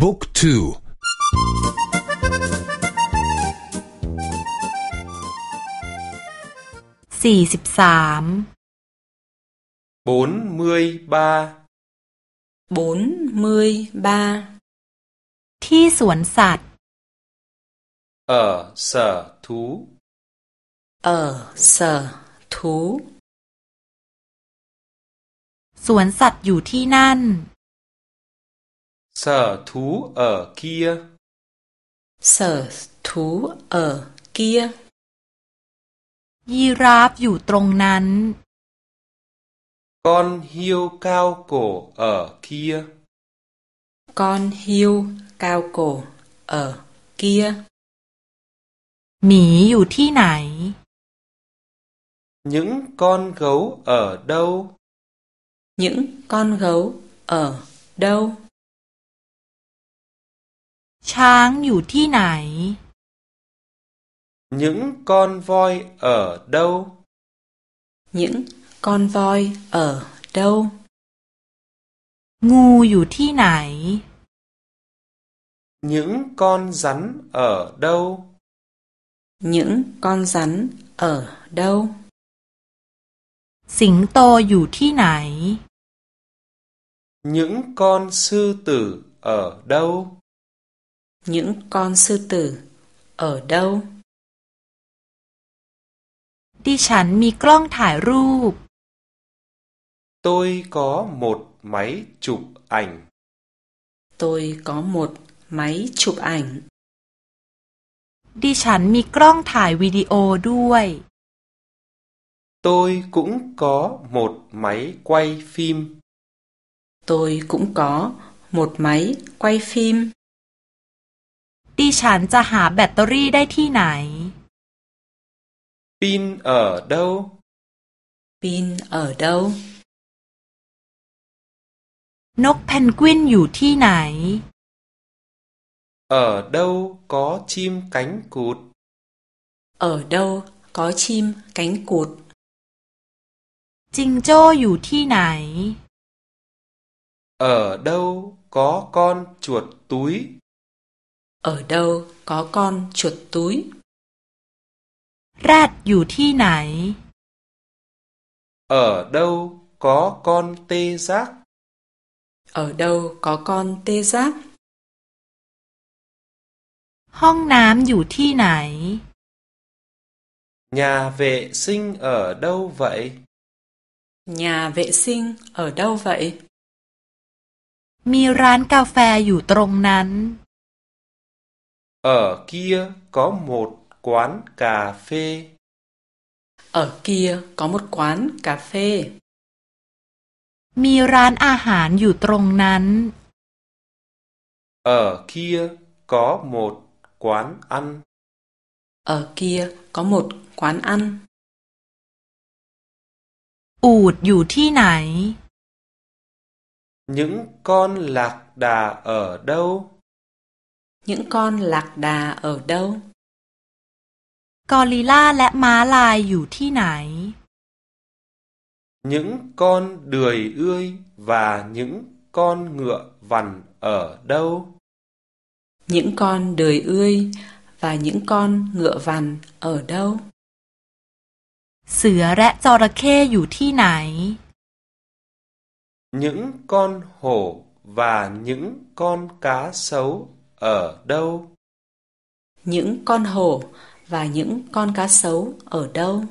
บุ๊กทูสี่สิบสามบุญมือบาบุญมือบาที่สวนสัตว์ เออเสทูเออเสทูสวนสัตว์อยู่ที่นั่น sở thú ở kia sở thú ở kia ยีราฟอยู่ตรงนั้น con hiêu cao cổ ở kia con hiêu cao cổ ở kia หมีอยู่ที่ไหน những con gấu ở đâu những con gấu ở đâu ช้างอยู่ที่ไหน những con voi ở đâu những con voi ở đâu งูอยู่ที่ไหน những con rắn ở đâu những con rắn ở đâu สิงโตอยู่ที่ไหน những con sư tử ở đâu những con sư tử ở đâu ดิฉันมีกล้องถ่ายรูป tôi có một máy chụp ảnh tôi có một máy chụp ảnh ดิฉันมีกล้องถ่ายวิดีโอด้วย tôi cũng có một máy quay phim tôi cũng có một máy quay phim ดิฉันจะหาแบตเตอรี่ได้ที่ไหน pin ở đâu pin ở đâu นกเพนกวินอยู่ที่ไหน ở đâu có chim cánh cụt ở đâu có chim cánh cụt จิงโจ้อยู่ที่ไหน ở đâu có con chuột túi ở đâu có con chuột túi แรดอยู่ที่ไหน ở đâu có con tê giác ở đâu có con tê giác ห้องน้ำอยู่ที่ไหน nhà vệ sinh ở đâu vậy nhà vệ sinh ở đâu vậy มีร้านกาแฟอยู่ตรงนั้น ở kia có một quán cà phê ở kia có một quán cà phê มีร้านอาหารอยู่ตรงนั้น ở kia có một quán ăn ở kia có một quán ăn อูดอยู่ที่ไหน những con lạc đà ở đâu những con lạc đà ở đâu กอริลลาและม้าลายอยู่ที่ไหน những con đười ươi và những con ngựa vằn ở đâu những con đười ươi và những con ngựa vằn ở đâu เสือและจระเข้อยู่ที่ไหน những con hổ và những con cá sấu ở đâu? Những con hổ và những con cá sấu ở đâu?